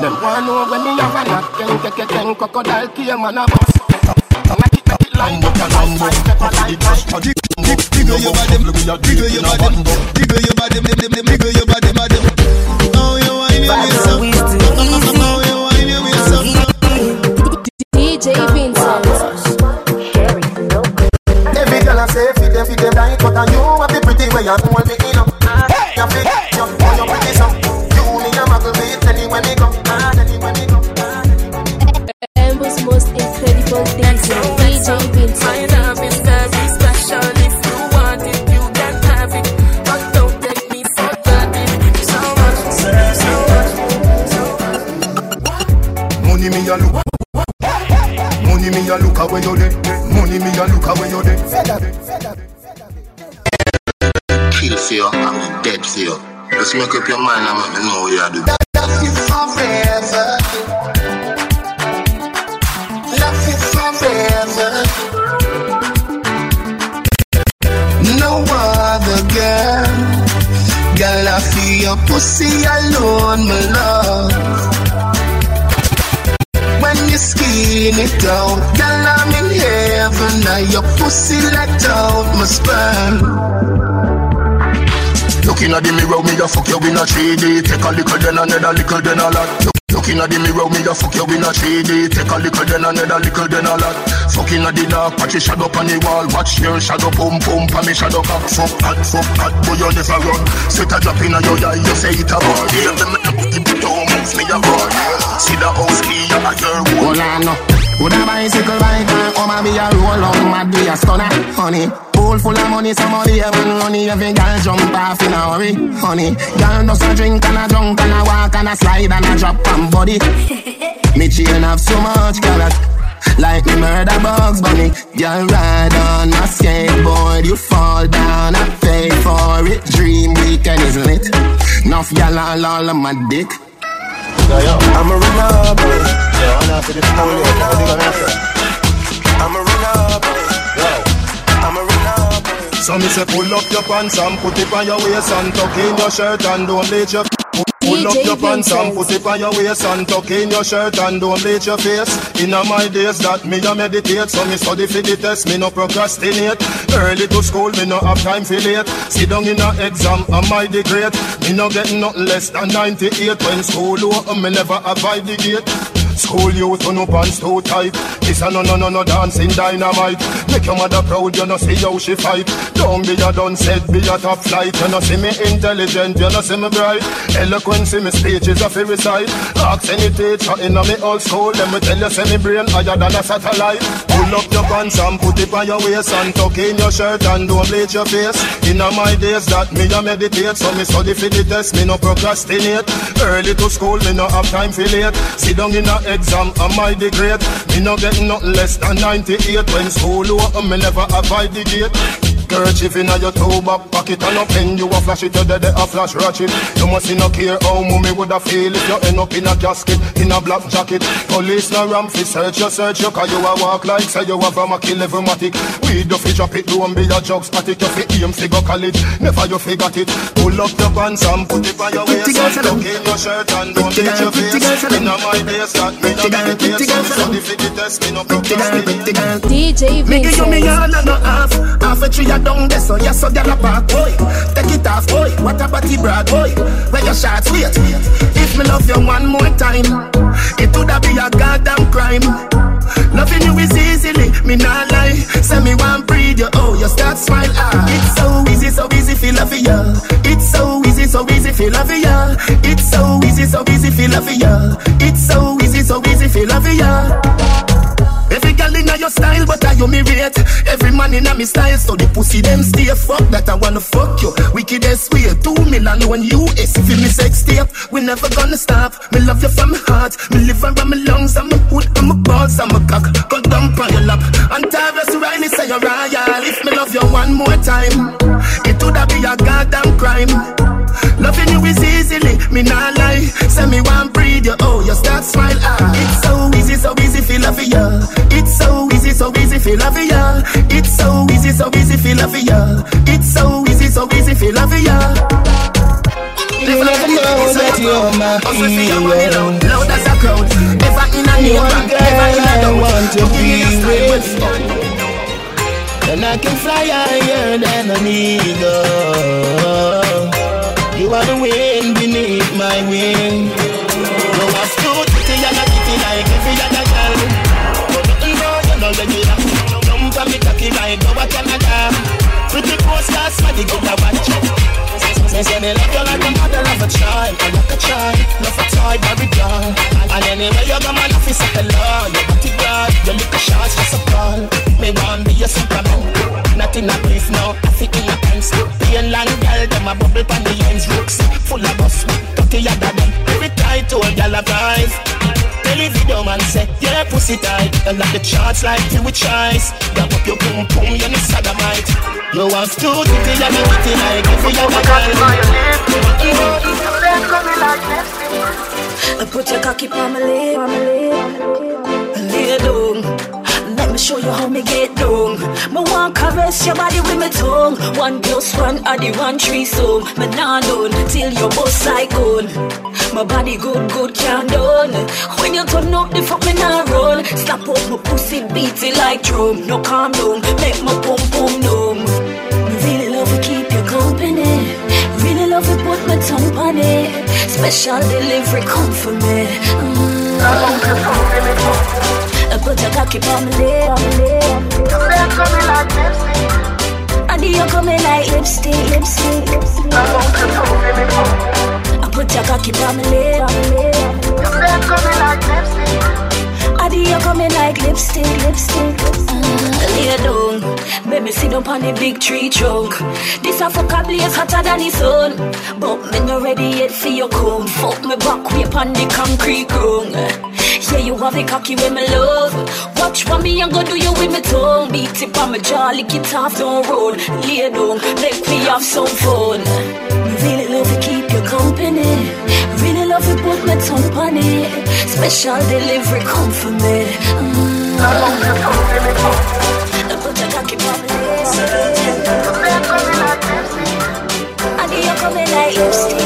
Them want know when me have a knock. Ken, ken, ken, ken, crocodile came and a bust. And I keep make it line up your life, my step a like. Diggle your body, diggle your body, diggle your body, diggle your body, body. Oh, you wine your waist up. Oh, you wine your waist. DJ Vincenz. Every girl I say fit them, fit them like But you have the pretty way you hold me Make up your mind and let me know what you are doing. Love you forever Love you forever No other girl. Girl, I feel your pussy alone, my love. When you skin it out Girl, I'm in heaven. Now your pussy let out my sperm Looking at the mirror, me a fuck you in a 3D Take a little then another little then a lot. Look- Looking at the mirror, me a fuck you in a 3D Take a little then another little then a lot. Fucking at the dark, patch your shadow on the wall. Watch your shadow pump pump and me shadow cock Fuck hot, fuck hot, boy you never run. Sweat a drop in a your eye, you say it a ball Yeah, the man don't move me a ball See the house key, a your wall Hold on, no. Would a bicycle bike and come and be a roll on mad be a stunner, honey. Pool full of money, somebody even money. Every girl jump off in a hurry, honey. Girl does a drink and a drunk and a walk and a slide and a drop and body. me chain have so much carrot. Like me murder bugs bunny Girl ride on my skateboard You fall down, I pay for it Dream weekend is lit Enough y'all all, all on my dick I'm a runner, boy Yeah, I'm not for this I'm a runner, boy I'm a runner, boy So me say pull up your pants and put it on your waist And tuck in your shirt and don't bleach your Pull up your pants and put it on your waist and tuck in your shirt and don't bleach your face. In my days that me a meditate, so me study for the test, me no procrastinate. Early to school, me no have time for late. Sit down in a exam, am I the great? Me no get nothing less than 98 when school open, me never avoid the gate. School youth on no pants too tight. This a no no no no dancing dynamite. Make your mother proud, you know see how she fight. Don't be a done said, be a top flight. You know see me intelligent, you know see me bright. Eloquence in me speech is a free recite. Ask any teacher in me old school, let me tell you say me brain higher than a satellite. Pull up your pants and put it on your waist and tuck in your shirt and don't bleach your face. In my days that me a meditate, so me study for the test, me no procrastinate. Early to school, me no have time for late. Sit down in a exam, am I the great? Me no get nothing less than 98 when school open, me never avoid the gate. Kerchief inna your toe back pocket and a pen you a flash it, you dead a flash ratchet. You must no care how mommy woulda feel if you end up in a casket in a black jacket. Police no ram fi search you, search you, cause you a walk like say you a from a kill every matic. We do fi drop it, don't be a jug static. You fi aim fi go college, never you fi got it. Pull up your pants and put it on your waist and tuck in your shirt and don't beat your face. Inna my days that me no meditate, so me study fi the test, me no procrastinate. DJ Me give you me all and no half Half a tree a down there so yes so gyal a park boy Take it off boy, what a body brag boy Where your shots wait. If me love you one more time It woulda be a goddamn crime. Loving you is easily, me not lie. Say me want breathe you, oh you start smile ah. It's so easy, so easy feel love ya. It's so easy, so easy feel love ya. It's so easy, so easy feel love ya. It's so easy, so easy feel love ya. Every girl inna your style, you me rate. Every man inna me style, so the pussy them stay fuck that I wanna fuck you. Wickedest way, two million when US. Feel me sex tape, we never gonna stop. Me love you from my heart, me live around my lungs, I'm a hood, I'm a balls, I'm a cock. Go dump on your lap. And Tarrus Riley say you're royal. If me love you one more time, it woulda be a goddamn crime. Loving you is easily, me not lie. Say me want breathe you, oh you start smile ah. It's feel love ya. It's so easy, so easy feel love ya. It's so easy, so easy feel love ya. You never know that. Loud as a crowd, ever in a ever in a want to be I can fly higher than an eagle. You are the wind beneath my wing. You are so pretty and I'm pretty like every other girl. But nothing wrong, you're not. On me cocky like go a Canada. Pretty postcards for the good to watch. Say, say me love you like a mother love a child, I like a child, love a toy, Barbie doll. And anyway you go, man, if you say hello, you got it God, you look a shots just a call. Me want be a superman, not in a brief now, I fit in a pants. Plain long girl, them a bubble pan the ends, rooks full of bus, dirty yada them. Every tight to a gal a price. Tell the video man say, yeah, pussy tight. And like the charts like you with choice. Grab up your boom boom, you need sodomite. You want to titty and you titty like if you have a I put your cocky on my lip, on my lip. Lay down. Let me show you how me get down. Me want caress your body with my tongue. One plus one are the one tree song. Me nah done till your bust like gun. My body good, good can't done. When you turn up the fuck me nah run. Slap up my pussy beat it like drum. No calm down, make my pum pum numb. Really love to keep you company. Really love to put my tongue on it. Special delivery come for me. Mm. I put your cocky on my lip, on my lip. And you coming like lipstick, lipstick, lipstick. Put your cocky on my lip, on my lip. And you coming like lipstick, lipstick. Uh, lay down, make me sit up on the big tree trunk. This a fuck a blaze hotter than the sun. But me no ready yet for your come. Fuck me back way upon the concrete ground. Yeah, you have a cocky with my love. Watch what me and go do you with my tongue. Beat it on my jaw, lick it off, don't roll. Lay down, make me have some fun. Really love to keep you company. Really love to put my tongue on it. Special delivery come for me. Mm. I put your cocky on my lips. And you coming like.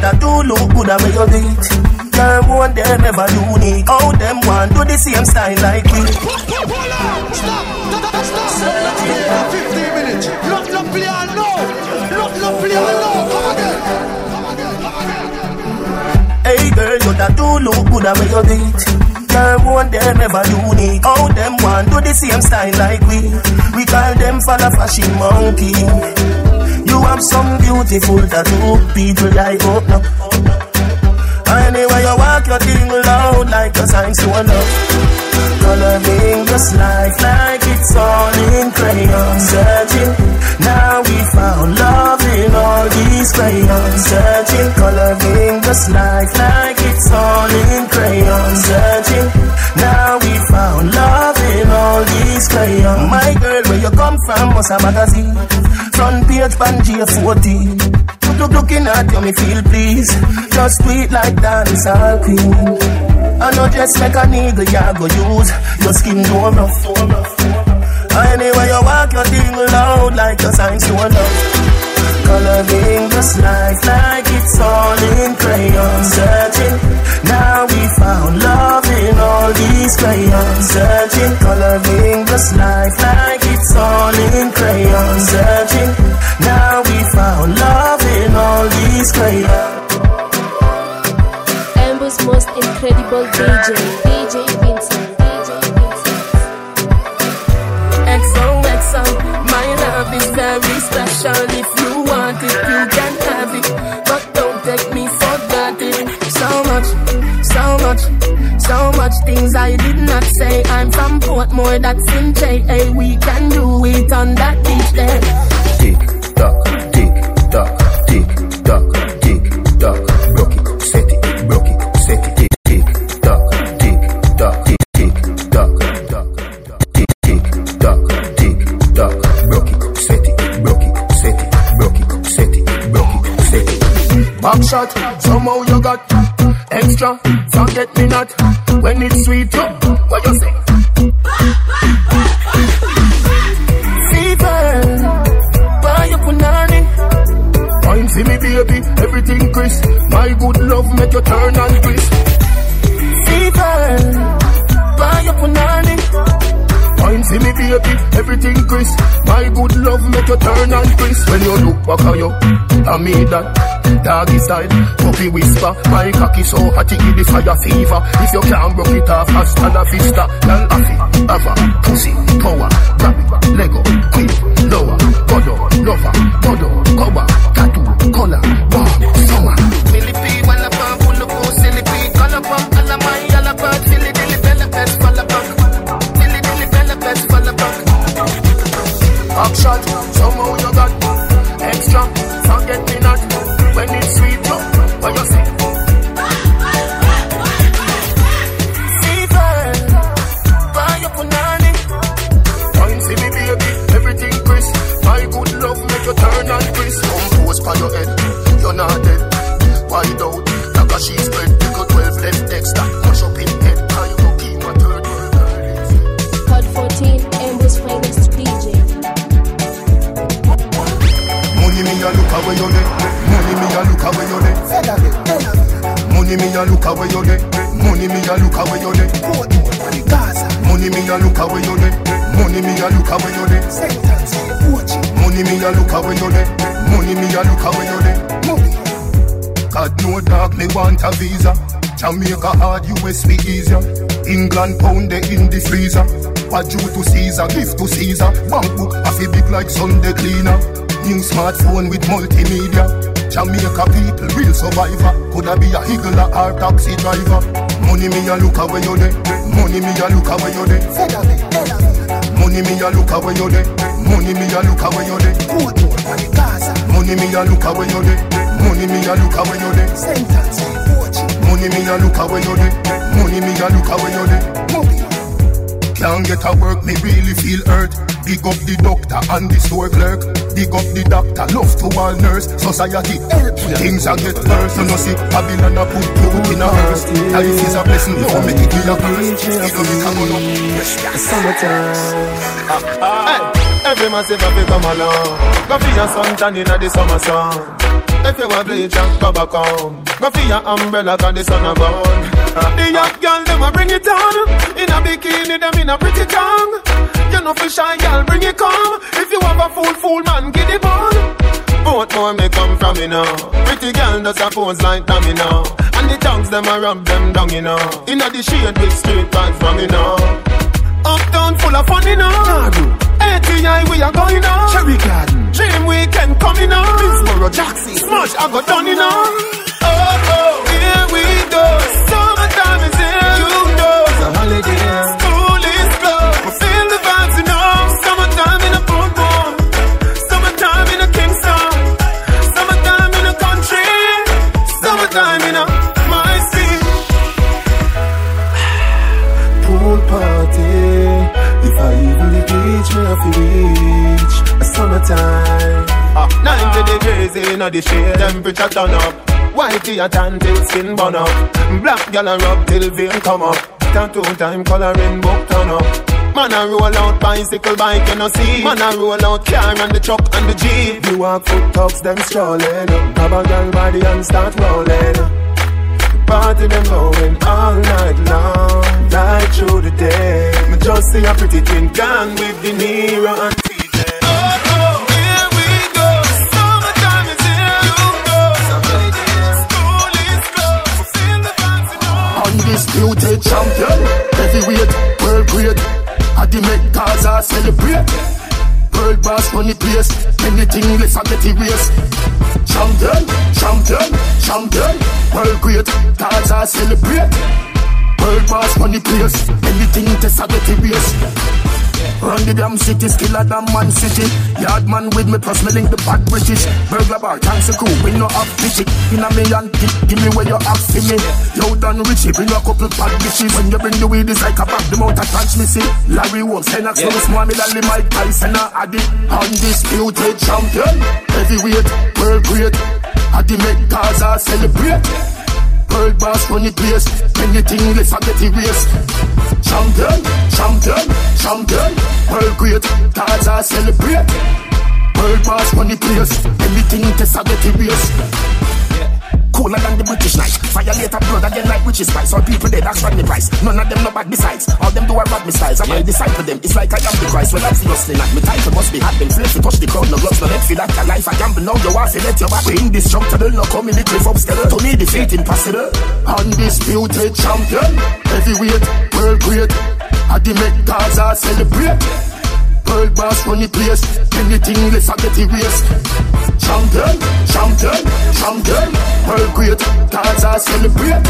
That do look good at where you beat. Girl, one them ever unique. How them want do the same style like me. Stop! Stop! Stop! 15 minutes. Look, look, play on now. Look, look, play on now. Come again. Come again. Hey girl, you that do look good at where you beat. Girl, one them ever unique. How them want do the same style like we. We call them for the fashion monkey. Have some beautiful tattoo, people like oh no. Anyway, you walk your thing loud like a sign to love. Coloring just life like it's all in crayon. Searching, now we found love in all these crayons. Searching, coloring just life like it's all in crayon. Searching, now we found love in all these crayons. My girl, from? What's a magazine? Front page, Pangea 14. Look, looking at you, me feel please. Just sweet like dancehall queen. I know just like a nigga, you go use your skin no rough. Anyway, you walk your thing loud like a sign to love. Coloring this life like it's all in crayon. Searching, now we found love in all these crayons. Searching, coloring this life like it's all in Forget me not when it's sweet. What you say? Fever, buy your punani. Wine for me, baby, everything crisp. My good love make you turn and twist. Fever, buy your punani. see me baby, everything crisp. My good love make you turn and crisp. When you look back at you, I made that. Doggy style, puppy whisper. My cocky so hot it give the fire fever. If you can't broke it off, hasta la vista. Girl, affy, ava, pussy, power, rabbit, Lego, quick, lower, godo, lover, godo, cover, tattoo, color, Jamaica hard, US be easier. England pound they in the freezer. What due to Caesar, gift to Caesar. Bank book a fi big like Sunday cleaner. New smartphone with multimedia. Jamaica people, real survivor. Coulda be a higgler or taxi driver. Money me a look away you there. Money me a look away you there. Money me a look away you there. Money me a look away you there. Money me a look away you there. Money me a look away you there. Money me a look away you there. Money me a look away you Money. Can't get a work, me really feel hurt. Big up the doctor and the store clerk. Big up the doctor, love to all nurse. Society help. Things are get worse. You know see, Babylon a put you in a hearse. Life is a blessing, don't make it be a curse. You know me come on Hey, every massive have to come along. Go for your suntan inna the summer sun. If you want bleach and go back home. Go for your umbrella 'cause the sun a burn. Ah. The young girl them a bring it on. In a bikini them in a pretty tongue. You know for shy girl bring it come. If you have a fool fool man get it on. Both more may come from you know. Pretty girl does a pose like dummy now. And the tongues them a rub them down you know. Inna the shade with straight pants from you know. Uptown full of fun, you know. ATI, we are going on. Cherry Garden. Dream Weekend coming on. Minsboro, Jackson. Smash, I got done, you know. Degrees in the shade, temperature turn up. Whitey a tan till skin burn up. Black gal a rub till vein come up. Tattoo time coloring book turn up. Man a roll out bicycle bike you know see. Man a roll out car and the truck and the jeep. You walk foot talks, them strolling. Grab a girl body and start rolling. Party them going all night long, right through the day. Me just see a pretty twin gang with the Nero and Undisputed champion, heavyweight, world great. I the make Gaza celebrate. World boss the place, anything less I get erased. Champion, champion, champion, world great. Gaza celebrate. World boss the place, anything test I get erased. Run the damn city, skiller than man city. Yard man with me, plus me link the bad British. Burglar bar, thanks to cool, we no have pity. In a million, give, give me where you have for me. Loud and richie, bring a couple bad bitches. When you bring the weed, it's like a bag, the mouth I transmissy. Larry Wolf, Senax, yeah. small me than Mike Tyson, a addy. Undisputed champion, heavyweight, world great. Addy make Gaza celebrate. World boss run the place, anything less I get erased. Champion, champion, champion, world great, Gaza celebrate. World run the place, anything test I get erased. cooler than the British. Violate a blood again like witches spice. All people dead, that's the price. None of them no bad besides. All them do are me styles. I might disciple them. It's like I am the Christ. Well, the hustling act. Me title must be hot. Been to touch the crowd. No gloves, no let feel like a life. I gamble now. You to let your back. We indestructible. No come in the cliff upscale. To me, defeat impossible. Undisputed champion. Heavyweight, world great. I the make Gaza celebrate. World boss run the place. Anything less I get erased. Champion, champion, champion. World great. Gaza celebrate.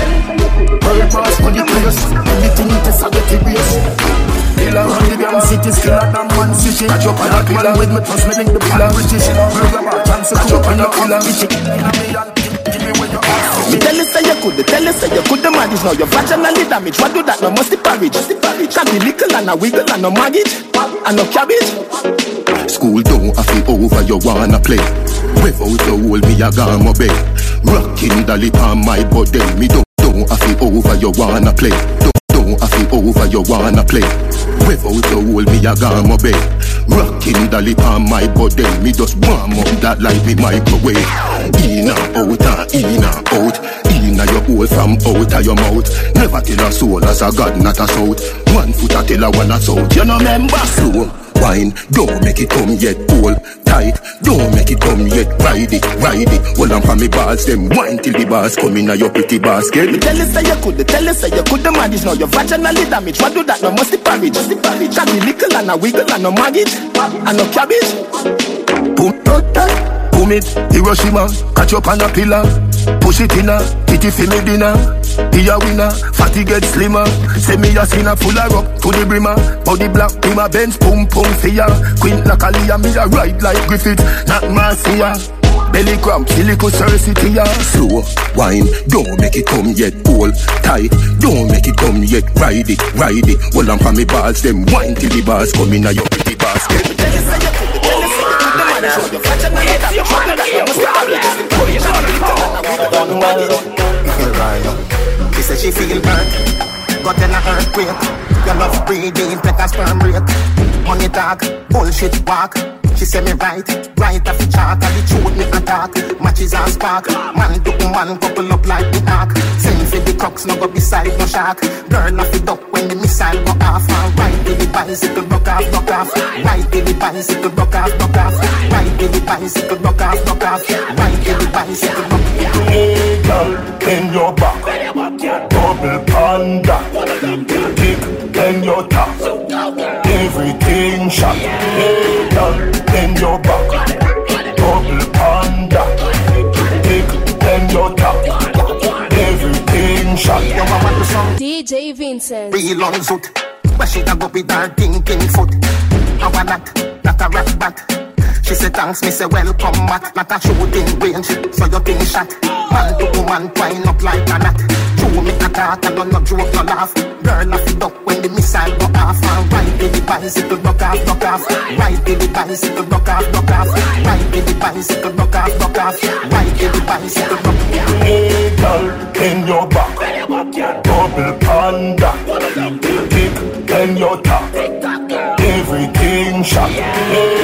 World boss run the place. Anything less I get erased. Killer on the damn city, still at damn one city. Catch up on a killer with me, trust me, link the pillar British. Burger bar, chance to catch up on a killer bitch. Me tell you say you could, tell you say you could. Manage Now you're vaginally damaged, what do that? No must the parage Can be little and a wiggle and no maggot And no cabbage. School don't have it over, you wanna play. Without the hole, me a gone obey Rocking lip on my body. Me don't, don't have it over, you wanna play. Don't, have it over, you wanna play. Without the hole, me a gone obey Rocking the lip on my body. Me just warm up that like me microwave. In and out and in and out. In your hole from out of your mouth. Never tell a soul as a god, not a south One foot a tell a one a south You know member slow wine. Don't make it come yet, hold tight. Don't make it come yet, ride it, ride it. Hold on for me balls, them wine till the bars come in your pretty basket. Me tell you say you could, tell you say you could the manage Now you're vaginally damaged, what do that no must the parage Can be little and a wiggle and no maggot And no cabbage Boom, boom it, Hiroshima, catch up on a pillar. Push it in a, kitty for me dinner. Be a winner, fatty get slimmer. Say me a sinner full of rock to the brimmer. Body black, be my Benz, pum pum fear. Queen like Aaliyah, me a ride like Griffith, not Marcia. Belly cramp, silico Cersei ya Slow, wine, don't make it come yet Hold tight, don't make it come yet Ride it, ride it Hold on for me balls, them wine till the bars come in your pretty basket She said she feel hurt, got in a earthquake. Your love breathing, take a sperm rate. Money talk, bullshit walk. She say me right, right off the chart, and the truth me attack. Matches and spark, man to man couple up like the ark. Send for the crooks, no go beside no shark. Girl off the duck when the missile go off. And right to the bicycle, rock off, rock off. Right to the bicycle, rock off, rock off. Right to the bicycle, rock off, rock off. Right to the bicycle, rock off. Hey girl, your back, double panda, kick, bend your top, everything shot. Hey girl, bend your back, double panda, kick, bend your top, everything shot. Yo, I want to song DJ Vincenz. real on zoot. But she a go with her thinking foot. How a that, not a rat bat. She say thanks, me say welcome back. Not a shooting range, so you think shot. Man to woman, twine up like a knot. True me attack, I don't no joke, no laugh. Girl off it up when the missile go off. And right to the bicycle, rock off, off. The bicycle, off, rock off. To the bicycle, off, rock off. To the bicycle, rock off. Hey girl, bend your back, double panda, kick, bend your top, everything shot. Hey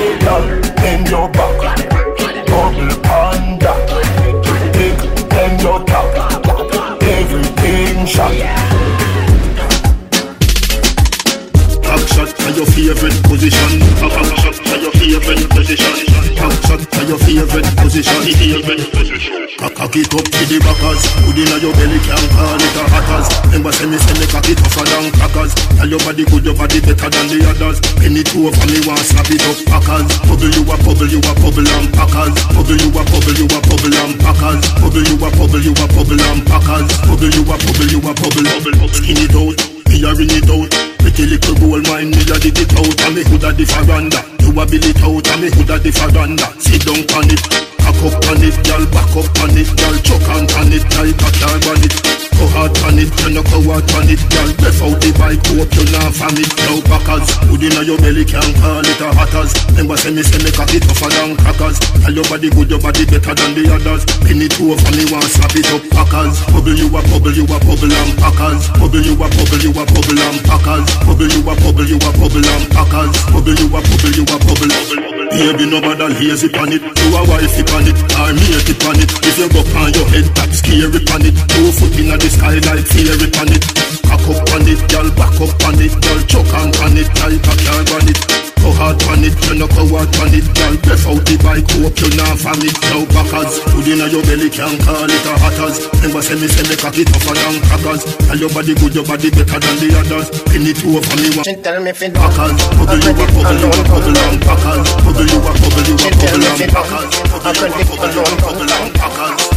your favorite position. Back shot to your favorite position. Back shot to your favorite position. Favorite position. Cock it up to the backers. Put in your belly, can't call it a hatters. Remember, say me, say me cock it tougher than crackers. Tell your body good, your body better than the others. Penny two for me, want slap it up, packers. Bubble you a bubble, you a bubble and packers. Bubble you a bubble, you a bubble and packers. Bubble you a bubble, you a bubble and packers. Bubble you a bubble, you a bubble. Skin it out, a it out. Pretty little gold mine, me a dig it out, and me houlda the faranda. You a build it out, and me houlda the faranda. Sit down on it, cock up on it, girl, back up on it, girl, chuck on on it, like a carbon it. Go hard on it, you no go hard on it, girl. Breath out the bike, hope you not it. Now packers, hood inna your belly, can't call it a hatters. Remember say me say me cock it tougher than crackers. Tell your body good, your body better than the others. Penny two for me, want slap it up, packers. Bubble you a bubble, you a bubble and packers. Bubble you a bubble, you a bubble and packers. Bubble you a bubble, you a bubble and packers. Bubble you a bubble, you a bubble. bubble, bubble. Baby, no bother lazy pan it. You a wifey pan it, or matey pan it. If you go on your head, top scary pan it. Two foot inna the sky like fairy pan it. Cock up on it, girl, back up on it, girl, choke on it like a car on it. Go hard on it, you no go hard on it Girl, breath out the bike, hope you not from it Now backers, food inna your belly can't call it a hatters Remember say me say me cocky tougher than crackers Tell your body good, your body better than the others. Pin it over me one Tell me if it Packers, bubble you a bubble, you a bubble and packers Bubble you a bubble, you a bubble and packers Bubble you a bubble, you a bubble and packers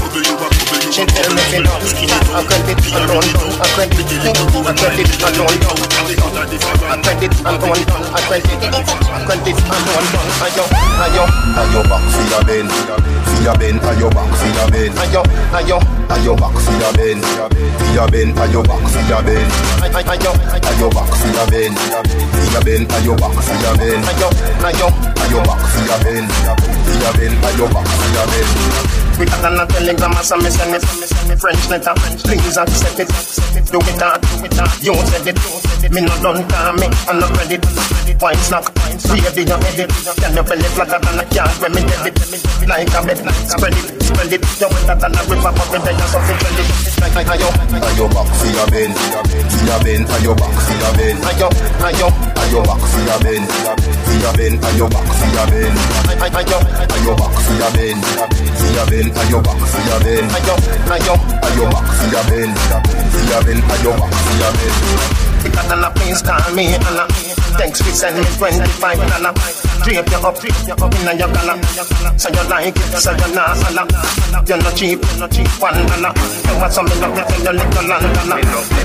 She tell me if it I credit alone I credit I credit alone I credit alone I credit I credit alone Ayo, ayo, Ayo back for your bend, for your bend, ayo back for your bend, ayo, ayo ayo back for your bend, for your bend, ayo back for your bend, Ayo, ayo back for your bend, for your bend, ayo back for your bend, ayo, ayo ayo back for your bend, for your bend, ayo back for your bend. Quicker than a telegram as a me send it French letter, please accept it Do it hard, do it hard, you said it to send it Me no done call me, I'm not ready Wine snack, baby you head it. Can your belly flatter than a cat when me dead it. Let me get it, Like a bed, spread it, spread it. You wetter than a river, but me there so fit trend it. Ayo, Ayo back for your bend, for your bend, ayo back for your bend, ayo, ayo, ayo back for your bend, for your bend, ayo back for your bend, ayo, ayo. Back for your bend, for your bend, ayo back for your bend, ayo, ayo. Ayo back for your bend, for your bend, ayo back for your bend. Quicker than a please call me Anna Thanks for send me 25 dollar. Drape you up, drape you up in your collar So you like it, so you not holla You're not cheap, you're not cheap, one dollar. You want something up, you tell your little London.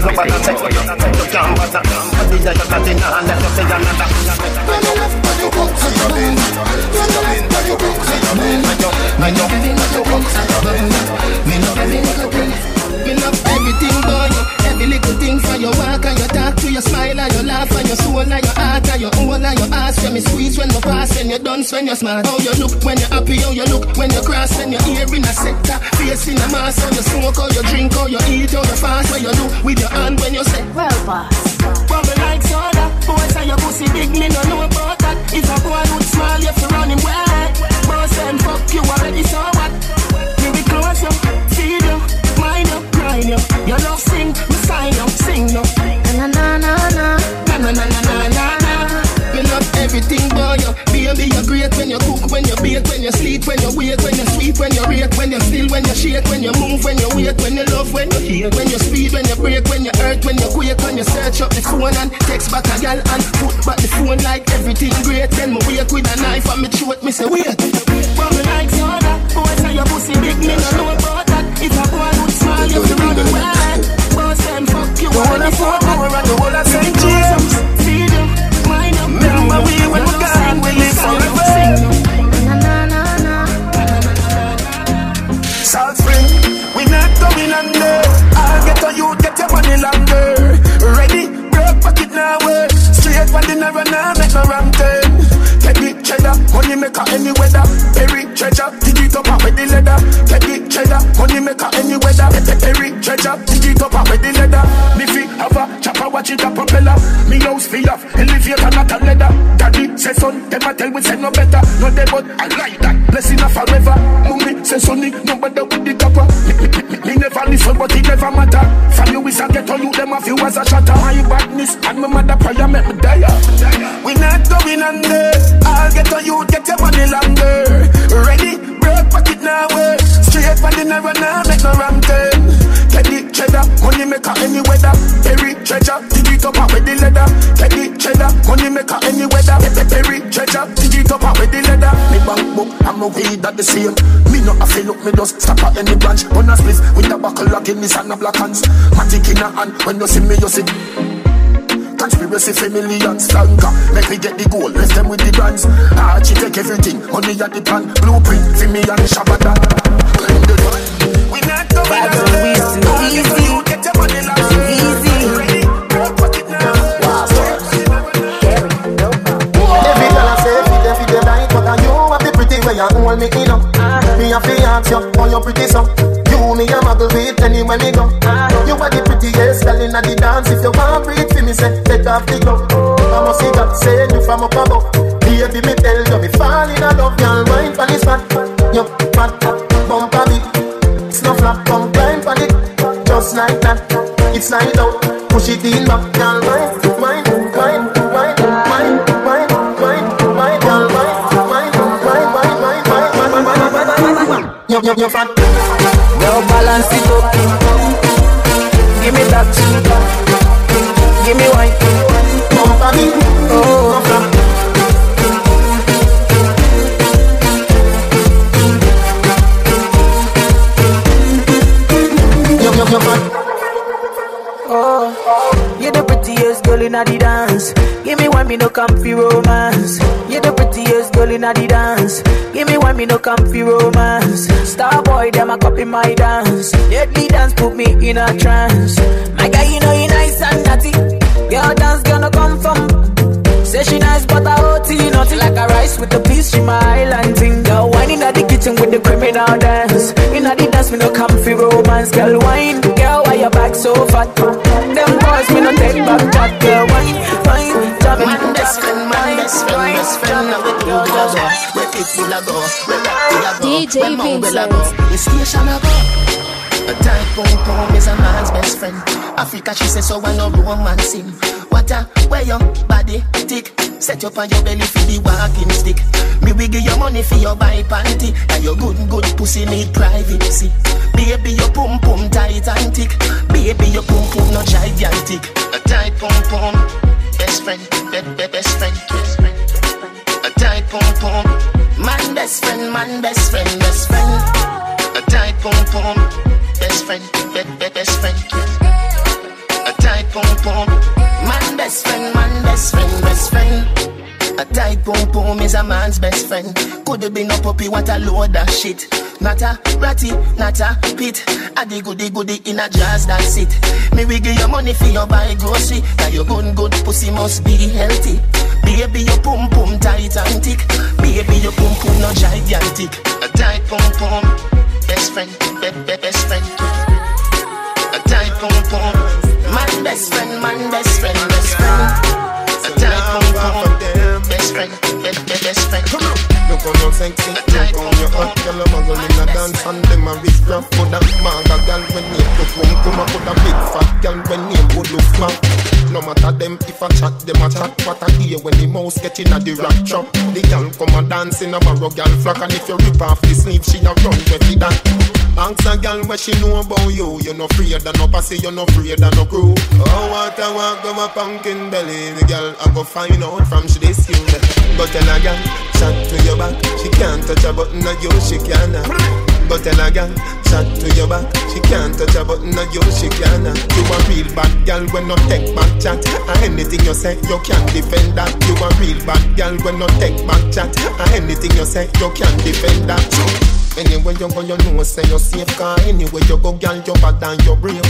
Nobody take what you take, you can't bother uh, But these are your daddy now, let you say another Ayo back for your bend, for your bend, ayo back for your bend, Ayo, ayo back for your bend, me love everything Me love everything boy Every little thing for your walk and your talk To your smile and your laugh and your soul and your heart And your whole and your ass When me squeeze when me pass When you dance when you smart How you look when you're happy How you look when you cross When you're here in a sector Face in a mask How you smoke How you drink How you eat How you fast What you do with your hand when you say Well, boss. Your pussy big Me no know about that. If a boy look small You fi run him wet Boss and fuck you already so what? Me be close you Feed you Mind you Grind you Your love sing Me sign you Sing you Na na na na. Na. Na na na na na na Me love everything you Baby you're great when you cook When you bake When you sleep When you wake When you sweep When you rake When you still When you shake When you move When you wait When you love When you hate When you speed When you break When you hurt When you quake When you search up the phone And text back a gal And put back the phone Like everything great Then me wake with a knife And me throat Me say wait Bubble like soda Boy say your pussy big Me no know about that If a boy look small You fi run away Boss them fuck you already so bad the whole of St. James. Feed you Mind you Remember we when Straight from the now, make no wrong turn. The cheddar, money maker any weather. Perry treasure, dig it up with the leather. The cheddar, money maker any weather. Perry treasure, dig it up with the leather. Me fi have a chopper, watch it a propeller. Me house fi off, elevator not a leather. Daddy say son, them a tell we say no better. No they but I like that, blessing a forever. Mummy say sonny, no better with the copper. Me, me, me, me never listen, but it never matter. Get on you, them a few as a shatter. My badness and my mother prayer make me die. We not going under. I'll get on you, get your money longer. Ready, broke pocket now, way. Straight from the narrow now, make no wrong turn. The cheddar, money maker any weather. Perry treasure, dig it up with the leather. The cheddar, money maker any weather. Perry treasure, dig it up with the leather. Book, I'm a weed at the same. Me no a feel look, me just stop at any branch. On a split with a buckle of Guinness and a black hands. Matic in a hand, when you see me, you see. Conspiracy for millions slanker Make me get the gold, rest them with the brands Archie take everything, money at the plan Blueprint for me and Shabada We not going to boy, we the pretty you hold me in up Me a fi ask you, how you pretty so You me a muggle with anywhere me go You are the prettiest girl inna the dance If you want breathe for me say, take off the glove I must see God say you from up above Baby me tell you, me fall in love, girl. Wine for this fat, yo, fat, bumper beat. Snuff flap, come climb on it, just like that. It's night out, push it in back, girl. Wine, wine. Yo, yo, yo. Now balance it up. Give me that. Give me wine. Oh. flap. Yo, yo, yo. Oh, you're the prettiest girl in the dance. Give me one, me no comfy romance. You're the prettiest girl in the dance. Give me one, me no comfy romance. Star boy, them a copy my dance. Lately dance put me in a trance. My guy, you know you nice and natty. Your dance gonna come from. Say she nice, but I OT nothing like a rice with a piece. She my island thing. Girl, wine inna the kitchen with the criminal dance. Inna the dance, me no comfy romance. Girl, wine, girl, why your back so fat? People a go Where Rocky a go DJ Where Mumble a Vincent. go Where station a go. A pom pom is a man's best friend. Africa she say so I no romance him What a where your body tick? Set up on your belly for the walking stick. Me we give you money for your buy panty. And your good good pussy need privacy. Baby your pum pum tight and thick. Baby your pum pum no gigantic. A pom pom Best friend, be, be, best friend, best friend. Pom pom. Man, best friend, man, best friend, best friend. A tight pom pom. Best friend, be, be, best friend. A tight pom pom. Man, best friend, man, best friend, best friend. A tight pom pom is a man's best friend. Could have been a puppy, what a load of shit. Not a ratty, not a pit. A the goody goody in a jazz that's it. Me we give you money for your buy grocery. Now your good good pussy must be healthy. Baby your pum pum tight and thick. Baby your pum pum no gigantic. A tight pum pum, best friend, be, be, best friend. A tight pum pom, man best friend, man best friend, best friend. A tight pum pum, best friend, your, best friend. Come on. Look on your sexy, look on your hot Girl, a muggle in a dance and them a rich rough Put a manga girl when name to come Come a put a big fat girl when name would look fat No matter them if a chat, them a chat. What a hear when the mouse get in a the rap trap. The girl come a dance in a barrow girl flock And if you rip off the sleeve, she a run with it that Ask a girl what she know about you. You no afraid of no pussy, you no afraid of no crew. Oh, what I want, go a pumpkin belly. The girl I go find out from she this you. But tell a girl, chat to your back She can't touch a button of you, she can But tell a girl, chat to your back She can't touch a button of you, she can You a real bad girl when no take back chat. Anything you say, you can't defend that. You a real bad girl when no take back chat. Anything you say, you can't defend that. Anywhere you go, you know say you're safe Cause anywhere you go, girl, you're bad and you're brave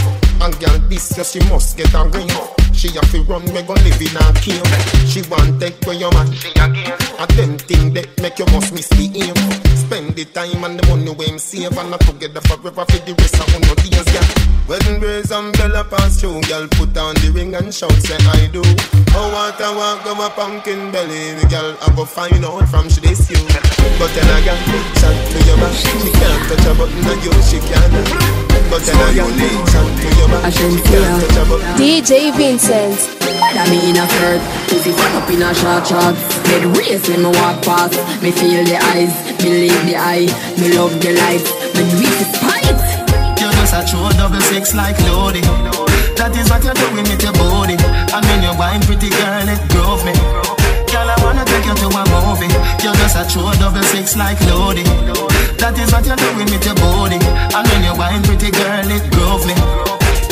And girl, this year she must get a ring She have to run, we gon' live in a cave. She want take where your man. She again A them thing that make you must miss the aim. Spend the time and the money we him save And not together forever for the rest of no days, girl Wedding grace and Bella pass through Girl, put on the ring and shout, say I do. Oh, what I want, go a pumpkin belly The girl, I go find out from she this you. But then again, chat to your back She can't touch a button of you, she can But then again, chat to your back She can't touch a button DJ Vincenz. That me in a skirt, pussy fuck up in a short short Head race when me walk past Me feel the eyes, me live the eye Me love the light, me do it despite You're just a true double six like Lodi. That is what you're doing with your body. And when you wine pretty girl, it drove me. Girl, I wanna take you to a movie. You're just a true double six like Lodi. That is what you're doing with your body. And when you wine pretty girl, it drove me.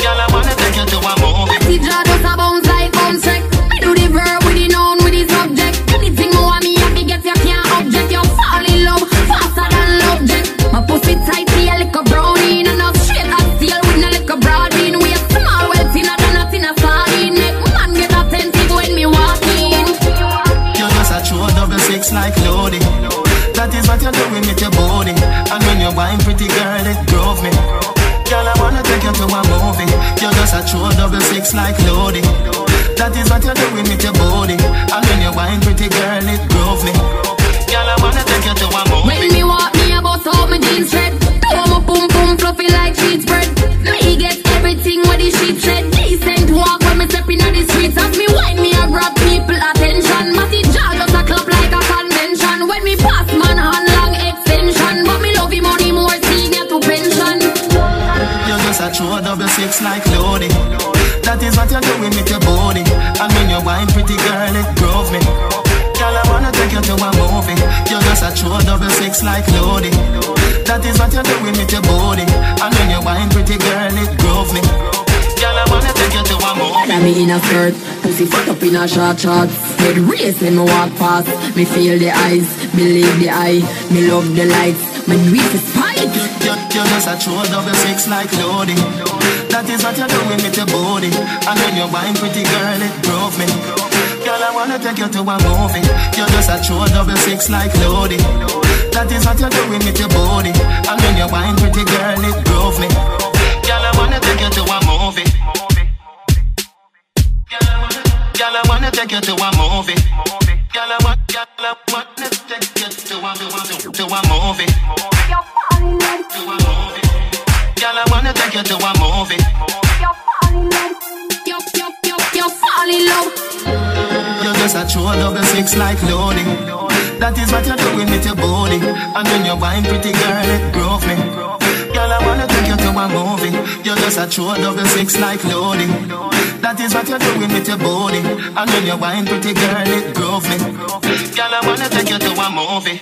Girl, I wanna take you to a movie. See jaw just a bounce like bounce check Me do the verb with the noun with the subject Anything want me happy get you can't object You fall in love faster than love jet My pussy tight see a little brownie And a straight as steel with a little broad bean Waist small well thinner than a thinner sardine Neck man get attentive when me walk in You're just a true double six like Lodi. That is what you're doing with your wine pretty girl, it drove me. Girl, I wanna take you to a movie. You're just a true double six like Lodi. That is what you're doing with your body. And when you wine, pretty girl, it true double six like loading. That is what you're doing with your body. And when you wine, pretty girl, it grove me. Girl, I wanna take you to a movie. Me in a skirt, pussy fuck up in a short shorts. Head race when me walk past. Me feel the eyes, believe the eye. Me love the lights, my weak is spike. You, you just a true double six like loading. That is what you're doing with your body. And when you wine, pretty girl, it grove me. Girl, I wanna take you to a movie. You're just a true double six like loading. That is what you're doing with your body. And when you wine, pretty girl, it grove me. Girl, I wanna take you to a movie. Girl, I wanna take you to a movie. Girl, I want, girl, I wanna take you to a, to a, to a movie. To a movie. Girl, I wanna take you to a movie. You're falling, you, you, you fall in love. Just a true double six like loading. That is what you're doing with your body. And when you wine, pretty girl, it grove me. Girl, I wanna take you to a movie. You're just a true double six like loading. That is what you're doing with your body. And when you wine, pretty girl, it grove me. Girl, I wanna take you to a movie.